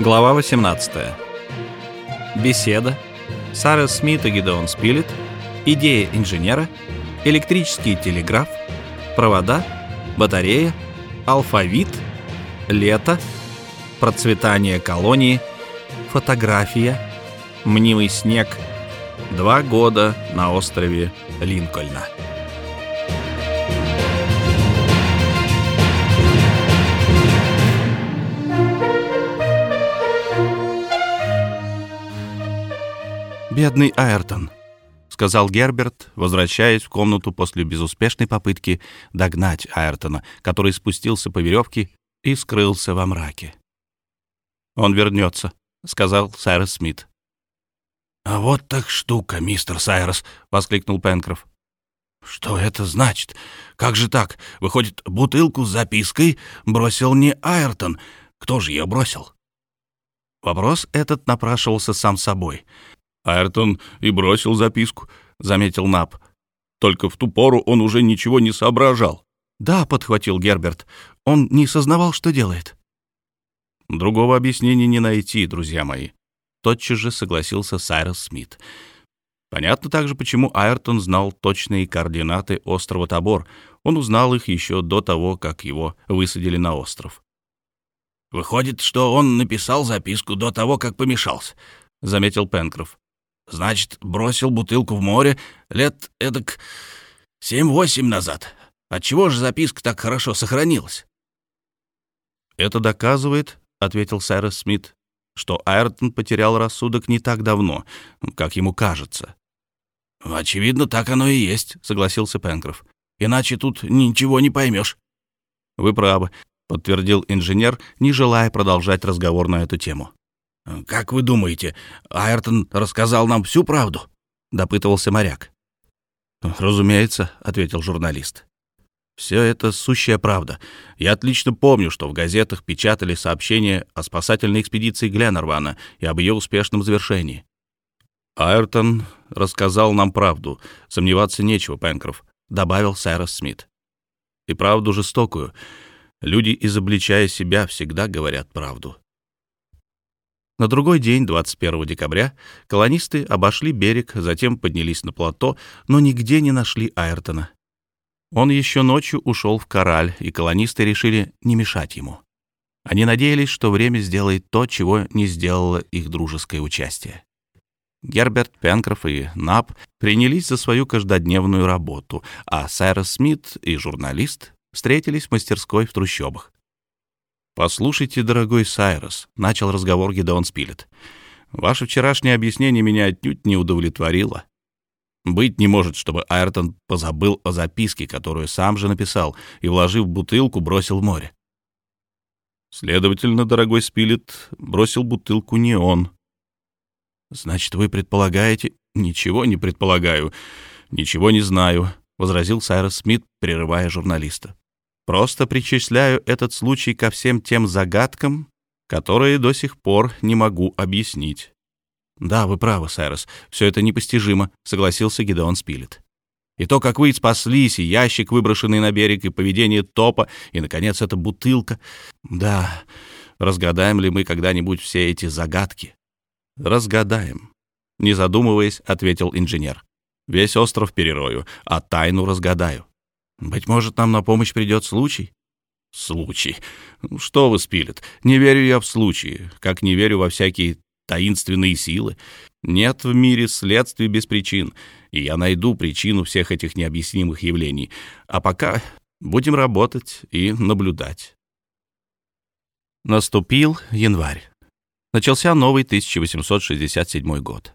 Глава 18. Беседа. Сара Смит и Гидеон Спилет. Идея инженера. Электрический телеграф. Провода. Батарея. Алфавит. Лето. Процветание колонии. Фотография. Мнимый снег. Два года на острове Линкольна. «Бедный Айртон», — сказал Герберт, возвращаясь в комнату после безуспешной попытки догнать Айртона, который спустился по веревке и скрылся во мраке. «Он вернется», — сказал Сайрос Смит. «А вот так штука, мистер Сайрос», — воскликнул Пенкроф. «Что это значит? Как же так? Выходит, бутылку с запиской бросил не Айртон. Кто же ее бросил?» Вопрос этот напрашивался сам собой. Айртон и бросил записку, заметил Нап. Только в ту пору он уже ничего не соображал. Да, подхватил Герберт. Он не сознавал, что делает. Другого объяснения не найти, друзья мои. Тотчас же согласился Сайрос Смит. Понятно также, почему Айртон знал точные координаты острова Тобор. Он узнал их еще до того, как его высадили на остров. «Выходит, что он написал записку до того, как помешался», — заметил Пенкроф. Значит, бросил бутылку в море лет эдак семь-восемь назад. Отчего же записка так хорошо сохранилась? «Это доказывает, — ответил Сайрес Смит, — что Айртон потерял рассудок не так давно, как ему кажется». «Очевидно, так оно и есть», — согласился Пенкроф. «Иначе тут ничего не поймешь». «Вы правы», — подтвердил инженер, не желая продолжать разговор на эту тему. «Как вы думаете, Айртон рассказал нам всю правду?» — допытывался моряк. «Разумеется», — ответил журналист. «Все это сущая правда. Я отлично помню, что в газетах печатали сообщения о спасательной экспедиции Гленнервана и об ее успешном завершении. Айртон рассказал нам правду. Сомневаться нечего, Пенкроф», — добавил Сайрос Смит. «И правду жестокую. Люди, изобличая себя, всегда говорят правду. На другой день, 21 декабря, колонисты обошли берег, затем поднялись на плато, но нигде не нашли Айртона. Он еще ночью ушел в Кораль, и колонисты решили не мешать ему. Они надеялись, что время сделает то, чего не сделало их дружеское участие. Герберт, Пенкроф и Нап принялись за свою каждодневную работу, а Сайрос Смит и журналист встретились в мастерской в трущобах. «Послушайте, дорогой Сайрос», — начал разговор Гедеон Спилет. «Ваше вчерашнее объяснение меня отнюдь не удовлетворило. Быть не может, чтобы Айртон позабыл о записке, которую сам же написал, и, вложив бутылку, бросил в море. Следовательно, дорогой Спилет, бросил бутылку не он. Значит, вы предполагаете... Ничего не предполагаю, ничего не знаю, — возразил Сайрос Смит, прерывая журналиста. Просто причисляю этот случай ко всем тем загадкам, которые до сих пор не могу объяснить. «Да, вы правы, Сайрос, все это непостижимо», — согласился Гидеон Спилет. «И то, как вы спаслись, и ящик, выброшенный на берег, и поведение топа, и, наконец, эта бутылка. Да, разгадаем ли мы когда-нибудь все эти загадки?» «Разгадаем», — не задумываясь, ответил инженер. «Весь остров перерою, а тайну разгадаю. Быть может, нам на помощь придет случай? Случай. Что вы, Спилет, не верю я в случаи, как не верю во всякие таинственные силы. Нет в мире следствий без причин, и я найду причину всех этих необъяснимых явлений. А пока будем работать и наблюдать. Наступил январь. Начался новый 1867 год.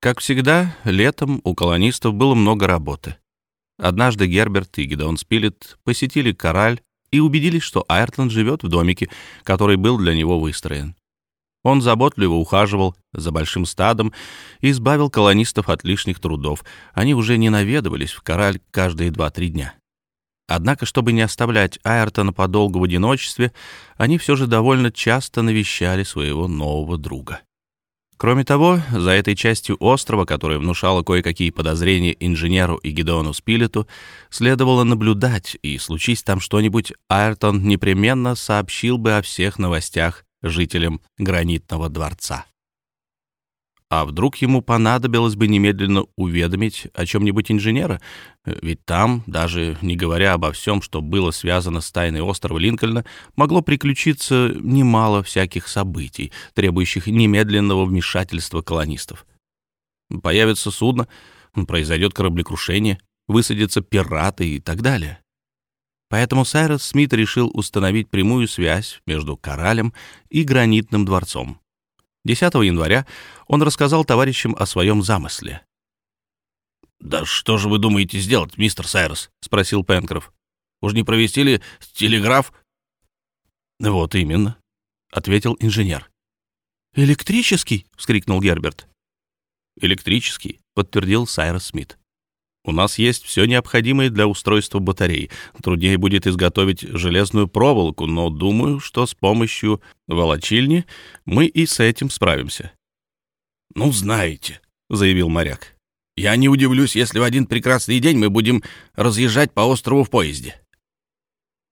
Как всегда, летом у колонистов было много работы. Однажды Герберт и Гидеон Спилет посетили Кораль и убедились, что Айртон живет в домике, который был для него выстроен. Он заботливо ухаживал за большим стадом и избавил колонистов от лишних трудов. Они уже не наведывались в Кораль каждые два-три дня. Однако, чтобы не оставлять Айртона подолгу в одиночестве, они все же довольно часто навещали своего нового друга. Кроме того, за этой частью острова, которая внушала кое-какие подозрения инженеру и Гедеону Спилету, следовало наблюдать, и случись там что-нибудь, Айртон непременно сообщил бы о всех новостях жителям гранитного дворца. А вдруг ему понадобилось бы немедленно уведомить о чем-нибудь инженера? Ведь там, даже не говоря обо всем, что было связано с тайной острова Линкольна, могло приключиться немало всяких событий, требующих немедленного вмешательства колонистов. Появится судно, произойдет кораблекрушение, высадятся пираты и так далее. Поэтому Сайрос Смит решил установить прямую связь между Коралем и Гранитным дворцом. 10 января он рассказал товарищам о своем замысле. «Да что же вы думаете сделать, мистер Сайрос?» — спросил Пенкроф. «Уж не провести ли телеграф?» «Вот именно», — ответил инженер. «Электрический?» — вскрикнул Герберт. «Электрический», — подтвердил Сайрос Смит. У нас есть все необходимое для устройства батарей. Труднее будет изготовить железную проволоку, но думаю, что с помощью волочильни мы и с этим справимся. «Ну, знаете», — заявил моряк, — «я не удивлюсь, если в один прекрасный день мы будем разъезжать по острову в поезде».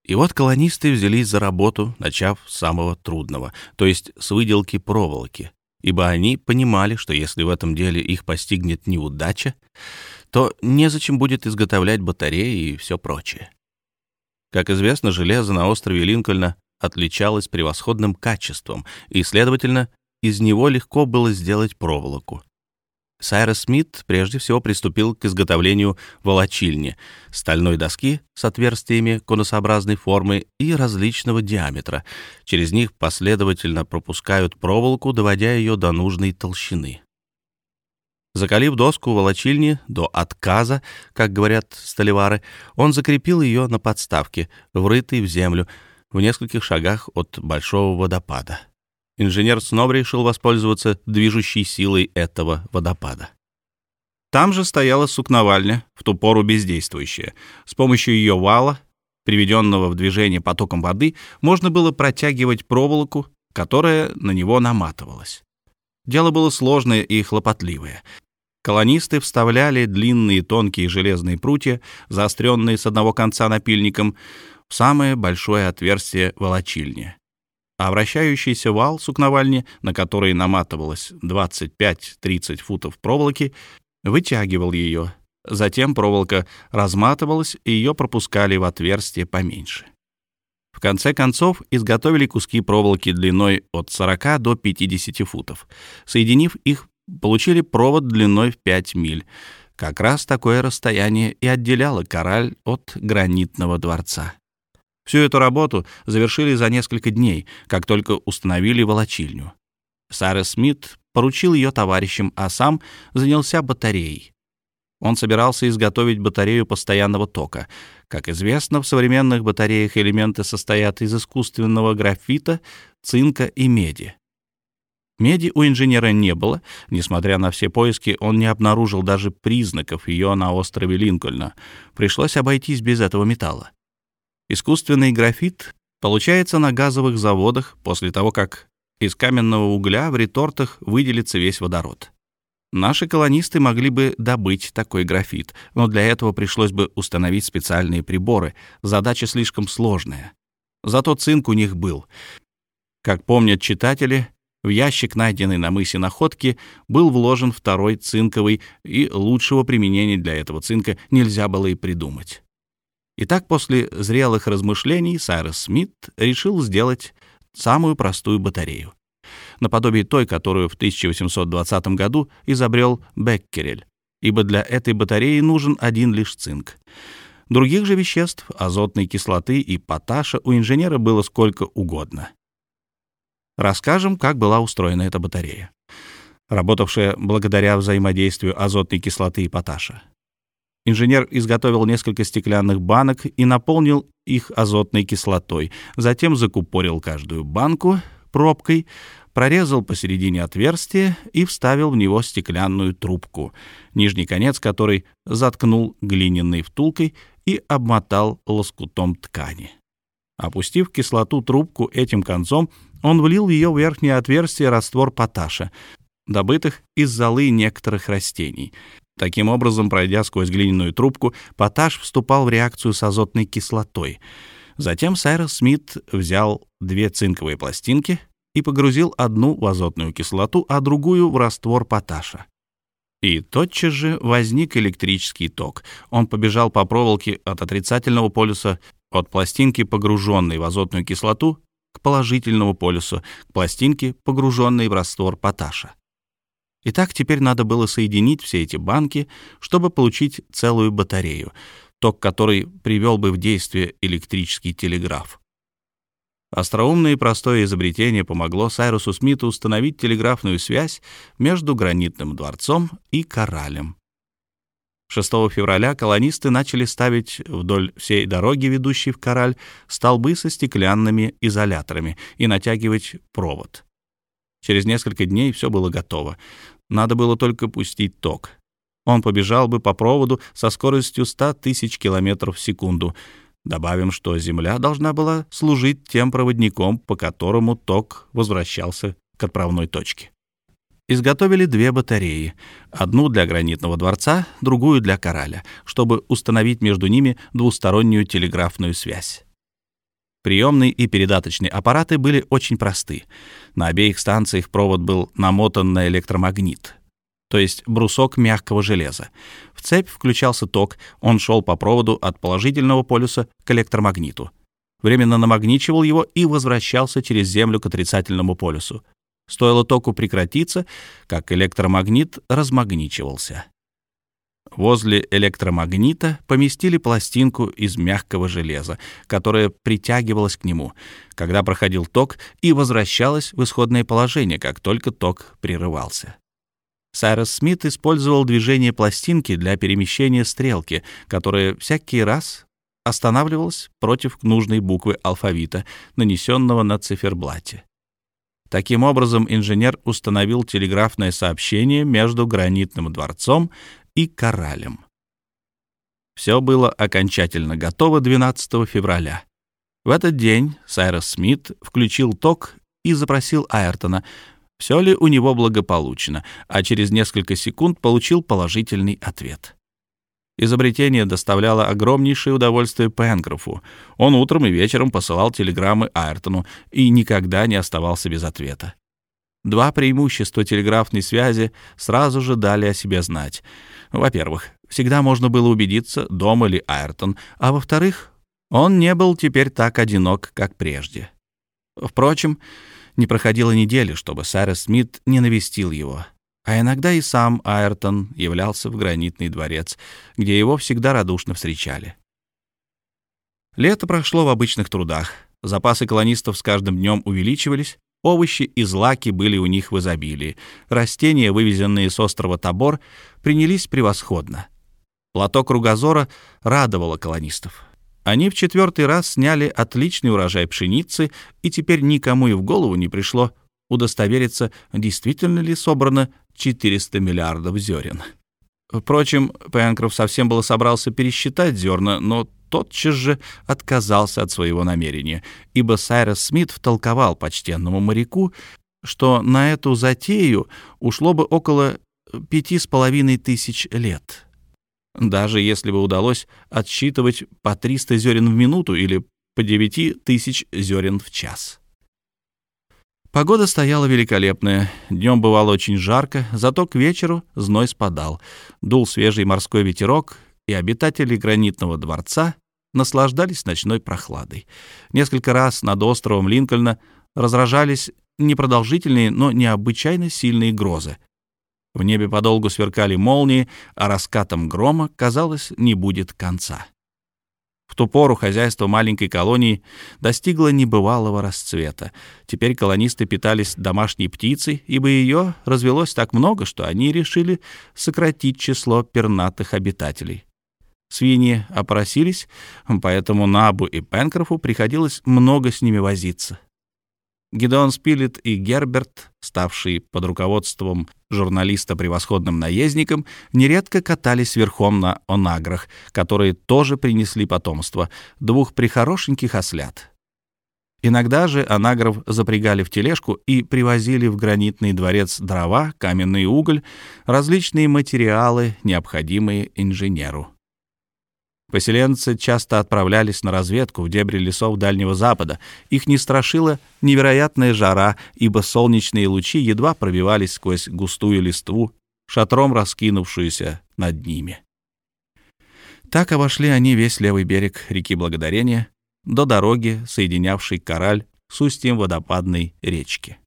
И вот колонисты взялись за работу, начав с самого трудного, то есть с выделки проволоки, ибо они понимали, что если в этом деле их постигнет неудача, то незачем будет изготовлять батареи и все прочее. Как известно, железо на острове Линкольна отличалось превосходным качеством, и, следовательно, из него легко было сделать проволоку. Сайрос Смит прежде всего приступил к изготовлению волочильни, стальной доски с отверстиями конусообразной формы и различного диаметра. Через них последовательно пропускают проволоку, доводя ее до нужной толщины. Закалив доску волочильни до отказа, как говорят столевары, он закрепил ее на подставке, врытой в землю, в нескольких шагах от большого водопада. Инженер снова решил воспользоваться движущей силой этого водопада. Там же стояла сукновальня, в ту пору бездействующая. С помощью ее вала, приведенного в движение потоком воды, можно было протягивать проволоку, которая на него наматывалась. Дело было сложное и хлопотливое. Колонисты вставляли длинные тонкие железные прутья, заостренные с одного конца напильником, в самое большое отверстие волочильни. А вращающийся вал сукновальни, на который наматывалось 25-30 футов проволоки, вытягивал ее. Затем проволока разматывалась, и ее пропускали в отверстие поменьше. В конце концов, изготовили куски проволоки длиной от 40 до 50 футов. Соединив их получили провод длиной в 5 миль. Как раз такое расстояние и отделяло Кораль от гранитного дворца. Всю эту работу завершили за несколько дней, как только установили волочильню. Сара Смит поручил ее товарищам, а сам занялся батареей. Он собирался изготовить батарею постоянного тока. Как известно, в современных батареях элементы состоят из искусственного графита, цинка и меди. Меди у инженера не было. Несмотря на все поиски, он не обнаружил даже признаков ее на острове Линкольна. Пришлось обойтись без этого металла. Искусственный графит получается на газовых заводах после того, как из каменного угля в ретортах выделится весь водород. Наши колонисты могли бы добыть такой графит, но для этого пришлось бы установить специальные приборы. Задача слишком сложная. Зато цинк у них был. Как помнят читатели, в ящик, найденный на мысе Находки, был вложен второй цинковый, и лучшего применения для этого цинка нельзя было и придумать. Итак, после зрелых размышлений Сайрос Смит решил сделать самую простую батарею, наподобие той, которую в 1820 году изобрел Беккерель, ибо для этой батареи нужен один лишь цинк. Других же веществ, азотной кислоты и поташа, у инженера было сколько угодно. Расскажем, как была устроена эта батарея, работавшая благодаря взаимодействию азотной кислоты и поташа. Инженер изготовил несколько стеклянных банок и наполнил их азотной кислотой, затем закупорил каждую банку пробкой, прорезал посередине отверстие и вставил в него стеклянную трубку, нижний конец которой заткнул глиняной втулкой и обмотал лоскутом ткани. Опустив кислоту трубку этим концом, он влил в ее верхнее отверстие раствор поташа, добытых из золы некоторых растений. Таким образом, пройдя сквозь глиняную трубку, поташ вступал в реакцию с азотной кислотой. Затем Сайрос Смит взял две цинковые пластинки, и погрузил одну в азотную кислоту, а другую в раствор поташа. И тотчас же возник электрический ток. Он побежал по проволоке от отрицательного полюса, от пластинки, погруженной в азотную кислоту, к положительному полюсу, к пластинке, погруженной в раствор поташа. Итак, теперь надо было соединить все эти банки, чтобы получить целую батарею, ток которой привел бы в действие электрический телеграф. Остроумное и простое изобретение помогло Сайрусу Смиту установить телеграфную связь между гранитным дворцом и коралем. 6 февраля колонисты начали ставить вдоль всей дороги, ведущей в Кораль, столбы со стеклянными изоляторами и натягивать провод. Через несколько дней все было готово. Надо было только пустить ток. Он побежал бы по проводу со скоростью 100 тысяч километров в секунду. Добавим, что Земля должна была служить тем проводником, по которому ток возвращался к отправной точке изготовили две батареи, одну для гранитного дворца, другую для кораля, чтобы установить между ними двустороннюю телеграфную связь. Приемные и передаточные аппараты были очень просты. На обеих станциях провод был намотан на электромагнит, то есть брусок мягкого железа. В цепь включался ток, он шел по проводу от положительного полюса к электромагниту. Временно намагничивал его и возвращался через Землю к отрицательному полюсу. Стоило току прекратиться, как электромагнит размагничивался. Возле электромагнита поместили пластинку из мягкого железа, которая притягивалась к нему, когда проходил ток, и возвращалась в исходное положение, как только ток прерывался. Сайрос Смит использовал движение пластинки для перемещения стрелки, которая всякий раз останавливалась против нужной буквы алфавита, нанесенного на циферблате. Таким образом, инженер установил телеграфное сообщение между гранитным дворцом и коралем. Все было окончательно готово 12 февраля. В этот день Сайрос Смит включил ток и запросил Айртона, все ли у него благополучно, а через несколько секунд получил положительный ответ. Изобретение доставляло огромнейшее удовольствие Пенгрофу. Он утром и вечером посылал телеграммы Айртону и никогда не оставался без ответа. Два преимущества телеграфной связи сразу же дали о себе знать. Во-первых, всегда можно было убедиться, дома ли Айртон, а во-вторых, он не был теперь так одинок, как прежде. Впрочем, не проходило недели, чтобы Сайрес Смит не навестил его. А иногда и сам Айртон являлся в гранитный дворец, где его всегда радушно встречали. Лето прошло в обычных трудах. Запасы колонистов с каждым днем увеличивались, овощи и злаки были у них в изобилии, растения, вывезенные с острова Табор, принялись превосходно. Платок кругозора радовало колонистов. Они в четвертый раз сняли отличный урожай пшеницы, и теперь никому и в голову не пришло удостовериться, действительно ли собрано 400 миллиардов зерен. Впрочем, Пенкроф совсем было собрался пересчитать зерна, но тотчас же отказался от своего намерения, ибо Сайрос Смит втолковал почтенному моряку, что на эту затею ушло бы около пяти с половиной тысяч лет. Даже если бы удалось отсчитывать по 300 зерен в минуту или по 9 тысяч зерен в час. Погода стояла великолепная. Днем бывало очень жарко, зато к вечеру зной спадал. Дул свежий морской ветерок, и обитатели гранитного дворца наслаждались ночной прохладой. Несколько раз над островом Линкольна разражались непродолжительные, но необычайно сильные грозы. В небе подолгу сверкали молнии, а раскатом грома, казалось, не будет конца. В ту пору хозяйство маленькой колонии достигло небывалого расцвета. Теперь колонисты питались домашней птицей, ибо ее развелось так много, что они решили сократить число пернатых обитателей. Свиньи опросились, поэтому Набу и Пенкрофу приходилось много с ними возиться. Гидеон Спилет и Герберт, ставшие под руководством журналиста превосходным наездником, нередко катались верхом на онаграх, которые тоже принесли потомство, двух прихорошеньких ослят. Иногда же онагров запрягали в тележку и привозили в гранитный дворец дрова, каменный уголь, различные материалы, необходимые инженеру. Поселенцы часто отправлялись на разведку в дебри лесов Дальнего Запада. Их не страшила невероятная жара, ибо солнечные лучи едва пробивались сквозь густую листву, шатром раскинувшуюся над ними. Так обошли они весь левый берег реки Благодарения до дороги, соединявшей Кораль с устьем водопадной речки.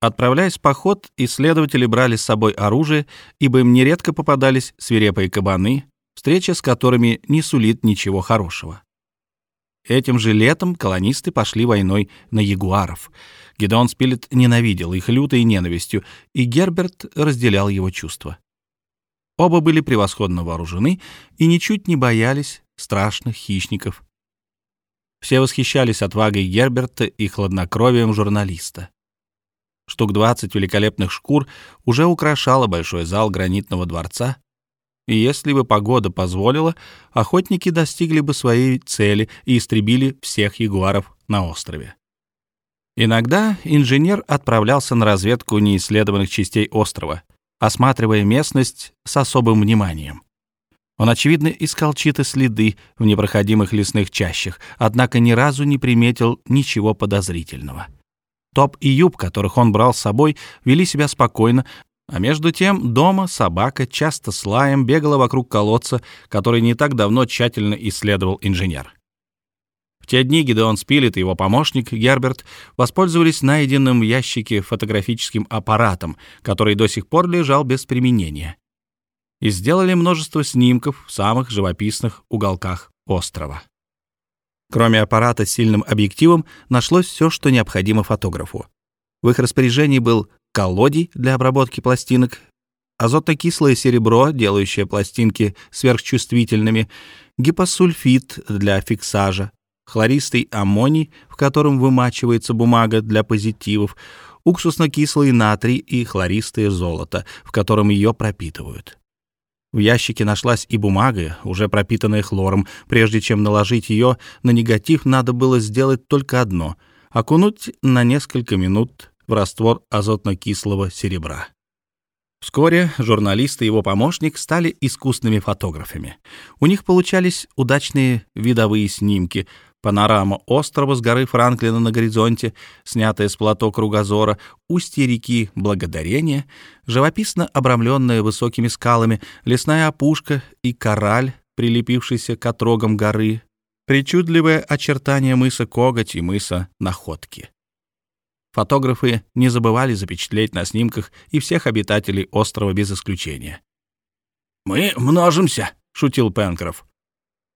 Отправляясь в поход, исследователи брали с собой оружие, ибо им нередко попадались свирепые кабаны, встреча с которыми не сулит ничего хорошего. Этим же летом колонисты пошли войной на ягуаров. Гедеон Спилет ненавидел их лютой ненавистью, и Герберт разделял его чувства. Оба были превосходно вооружены и ничуть не боялись страшных хищников. Все восхищались отвагой Герберта и хладнокровием журналиста. Штук 20 великолепных шкур уже украшало большой зал гранитного дворца, и если бы погода позволила, охотники достигли бы своей цели и истребили всех ягуаров на острове. Иногда инженер отправлялся на разведку неисследованных частей острова, осматривая местность с особым вниманием. Он, очевидно, искал чьи-то следы в непроходимых лесных чащах, однако ни разу не приметил ничего подозрительного. Топ и Юб, которых он брал с собой, вели себя спокойно, а между тем дома собака часто с лаем бегала вокруг колодца, который не так давно тщательно исследовал инженер. В те дни Гидеон Спилет и его помощник Герберт воспользовались найденным в ящике фотографическим аппаратом, который до сих пор лежал без применения, и сделали множество снимков в самых живописных уголках острова. Кроме аппарата с сильным объективом, нашлось все, что необходимо фотографу. В их распоряжении был колодий для обработки пластинок, азотно-кислое серебро, делающее пластинки сверхчувствительными, гипосульфид для фиксажа, хлористый аммоний, в котором вымачивается бумага для позитивов, уксусно-кислый натрий и хлористое золото, в котором ее пропитывают. В ящике нашлась и бумага, уже пропитанная хлором. Прежде чем наложить ее на негатив, надо было сделать только одно — окунуть на несколько минут в раствор азотно-кислого серебра. Вскоре журналист и его помощник стали искусными фотографами. У них получались удачные видовые снимки, панорама острова с горы Франклина на горизонте, снятая с плато кругозора, устье реки Благодарения, живописно обрамленная высокими скалами, лесная опушка и кораль, прилепившийся к отрогам горы, причудливое очертание мыса Коготь и мыса Находки. Фотографы не забывали запечатлеть на снимках и всех обитателей острова без исключения. «Мы множимся», — шутил Пенкроф.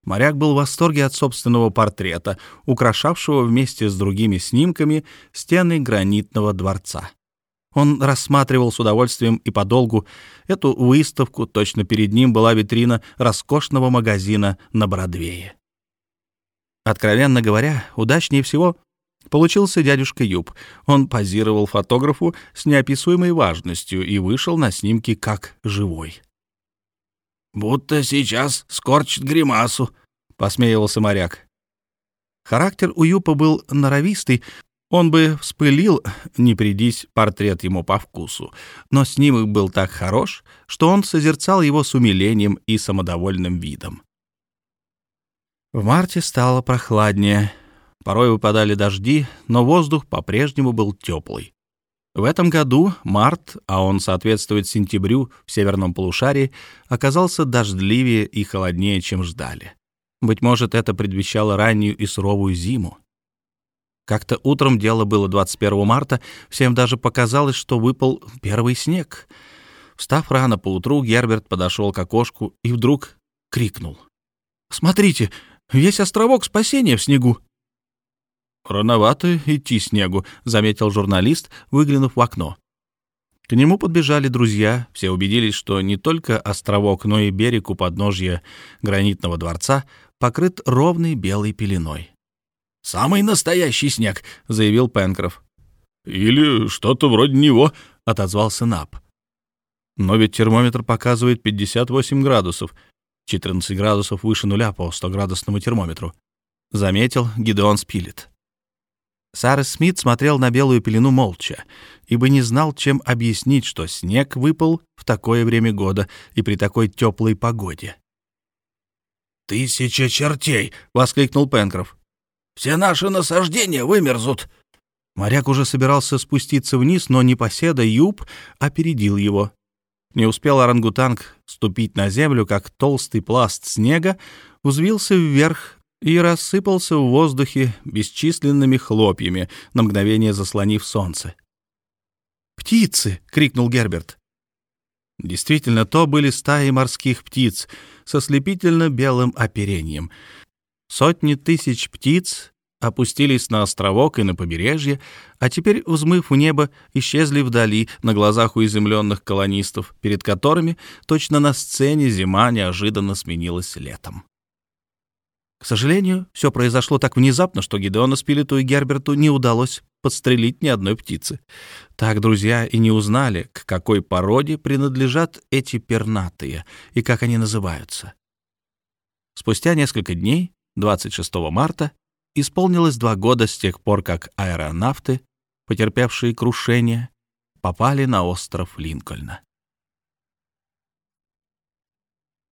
Моряк был в восторге от собственного портрета, украшавшего вместе с другими снимками стены гранитного дворца. Он рассматривал с удовольствием и подолгу эту выставку, точно перед ним была витрина роскошного магазина на Бродвее. Откровенно говоря, удачнее всего Получился дядюшка Юб. Он позировал фотографу с неописуемой важностью и вышел на снимки как живой. «Будто сейчас скорчит гримасу», — посмеивался моряк. Характер у Юпа был норовистый, он бы вспылил, не придись портрет ему по вкусу, но снимок был так хорош, что он созерцал его с умилением и самодовольным видом. В марте стало прохладнее — Порой выпадали дожди, но воздух по-прежнему был теплый. В этом году март, а он соответствует сентябрю в северном полушарии, оказался дождливее и холоднее, чем ждали. Быть может, это предвещало раннюю и суровую зиму. Как-то утром, дело было 21 марта, всем даже показалось, что выпал первый снег. Встав рано поутру, Герберт подошел к окошку и вдруг крикнул. «Смотрите, весь островок спасения в снегу!» «Рановато идти снегу», — заметил журналист, выглянув в окно. К нему подбежали друзья, все убедились, что не только островок, но и берег у подножья гранитного дворца покрыт ровной белой пеленой. «Самый настоящий снег», — заявил Пенкроф. «Или что-то вроде него», — отозвался Нап. «Но ведь термометр показывает 58 градусов, 14 градусов выше нуля по 100-градусному термометру», — заметил Гидеон Спилет. Сара Смит смотрел на белую пелену молча, ибо не знал, чем объяснить, что снег выпал в такое время года и при такой теплой погоде. тысяча чертей!» — воскликнул Пенкроф. «Все наши насаждения вымерзут!» Моряк уже собирался спуститься вниз, но непоседа Юб опередил его. Не успел орангутанг ступить на землю, как толстый пласт снега взвился вверх и рассыпался в воздухе бесчисленными хлопьями, на мгновение заслонив солнце. «Птицы!» — крикнул Герберт. Действительно, то были стаи морских птиц со слепительно-белым оперением. Сотни тысяч птиц опустились на островок и на побережье, а теперь, взмыв в небо, исчезли вдали на глазах у изумленных колонистов, перед которыми, точно на сцене, зима неожиданно сменилась летом. К сожалению, все произошло так внезапно, что Гидеону Спилету и Герберту не удалось подстрелить ни одной птицы. Так друзья и не узнали, к какой породе принадлежат эти пернатые и как они называются. Спустя несколько дней, 26 марта, исполнилось два года с тех пор, как аэронавты, потерпевшие крушение, попали на остров Линкольна.